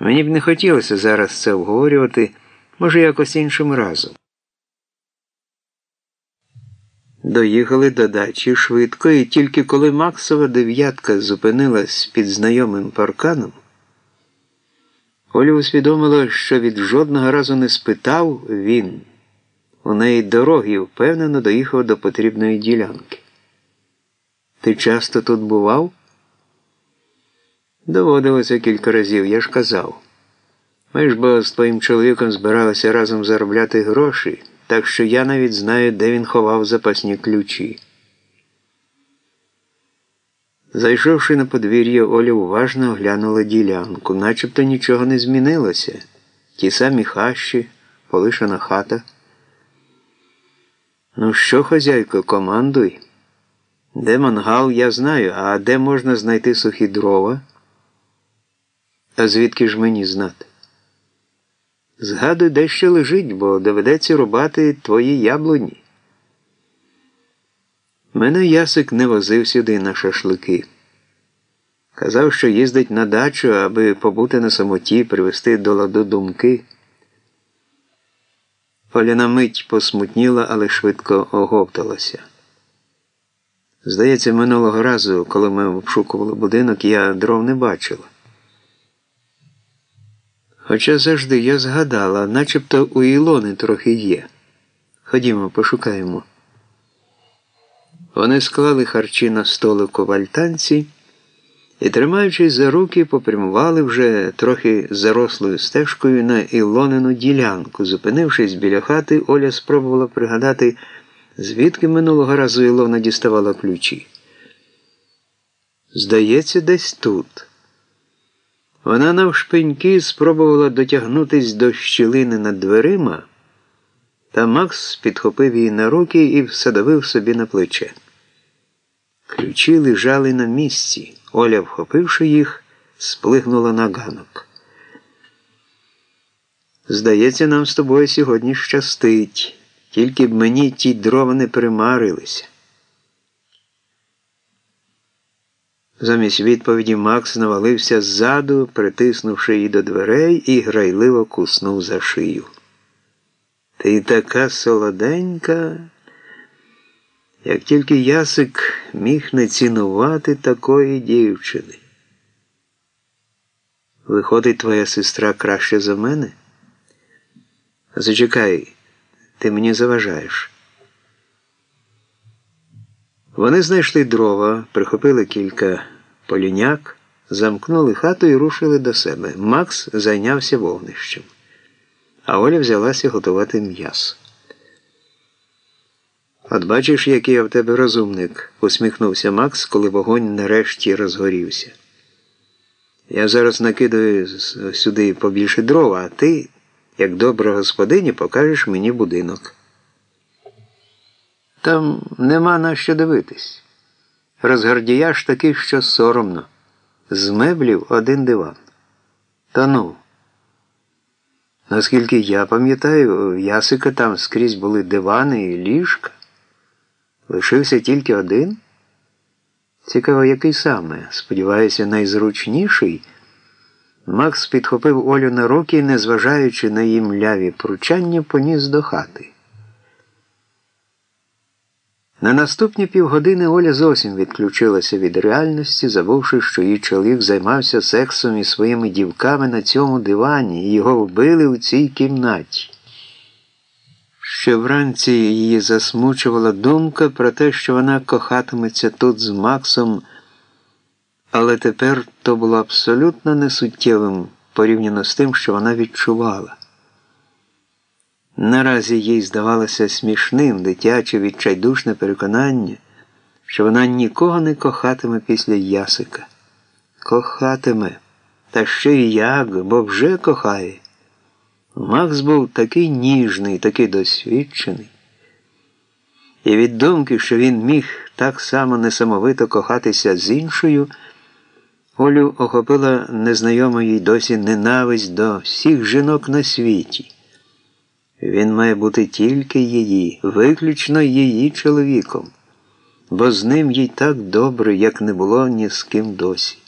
Мені б не хотілося зараз це обговорювати, може, якось іншим разом. Доїхали до дачі швидко, і тільки коли Максова дев'ятка зупинилась під знайомим парканом, Оля усвідомила, що від жодного разу не спитав він. У неї дороги впевнено доїхав до потрібної ділянки. Ти часто тут бував? Доводилося кілька разів, я ж казав. Ми ж бо з твоїм чоловіком збиралися разом заробляти гроші, так що я навіть знаю, де він ховав запасні ключі. Зайшовши на подвір'я, Оля уважно оглянула ділянку, начебто нічого не змінилося. Ті самі хащі, полишена хата. Ну що, хазяйко, командуй? Де мангал, я знаю, а де можна знайти сухі дрова? А звідки ж мені знати? Згадуй, де ще лежить, бо доведеться рубати твої яблуні. Мене ясик не возив сюди на шашлики. Казав, що їздить на дачу, аби побути на самоті, привести до ладу думки. Оля мить посмутніла, але швидко оговталася. Здається, минулого разу, коли ми обшукували будинок, я дров не бачила. Хоча завжди я згадала, начебто у Ілони трохи є. Ходімо, пошукаємо. Вони склали харчі на столику в альтанці і, тримаючись за руки, попрямували вже трохи зарослою стежкою на Ілонину ділянку. Зупинившись біля хати, Оля спробувала пригадати, звідки минулого разу Ілона діставала ключі. Здається, десь тут. Вона навшпиньки спробувала дотягнутись до щілини над дверима, та Макс підхопив її на руки і всадовив собі на плече. Ключі лежали на місці. Оля, вхопивши їх, сплигнула на ганок. Здається, нам з тобою сьогодні щастить, тільки б мені ті дрова не примарилися. Замість відповіді Макс навалився ззаду, притиснувши її до дверей і грайливо куснув за шию. Ти така солоденька, як тільки ясик міг не цінувати такої дівчини. Виходить, твоя сестра краще за мене? Зачекай, ти мені заважаєш. Вони знайшли дрова, прихопили кілька поліняк, замкнули хату і рушили до себе. Макс зайнявся вогнищем, а Оля взялася готувати м'ясо. От бачиш, який я в тебе розумник, усміхнувся Макс, коли вогонь нарешті розгорівся. Я зараз накидаю сюди побільше дрова, а ти, як добра господиня, покажеш мені будинок. Там нема на що дивитись. Розгардіяж такий, що соромно. З меблів один диван. Та ну. Наскільки я пам'ятаю, в Ясика там скрізь були дивани і ліжка. Лишився тільки один. Цікаво, який саме. Сподіваюся, найзручніший. Макс підхопив Олю на руки, незважаючи на її мляві пручання, поніс до хати. На наступні півгодини Оля зовсім відключилася від реальності, забувши, що її чоловік займався сексом із своїми дівками на цьому дивані і його вбили у цій кімнаті. Ще вранці її засмучувала думка про те, що вона кохатиметься тут з Максом, але тепер то було абсолютно несуттєвим порівняно з тим, що вона відчувала. Наразі їй здавалося смішним дитяче відчайдушне переконання, що вона нікого не кохатиме після ясика. Кохатиме, та ще й як, бо вже кохає. Макс був такий ніжний, такий досвідчений. І від думки, що він міг так само несамовито кохатися з іншою, Олю охопила незнайома їй досі ненависть до всіх жінок на світі. Він має бути тільки її, виключно її чоловіком, бо з ним їй так добре, як не було ні з ким досі.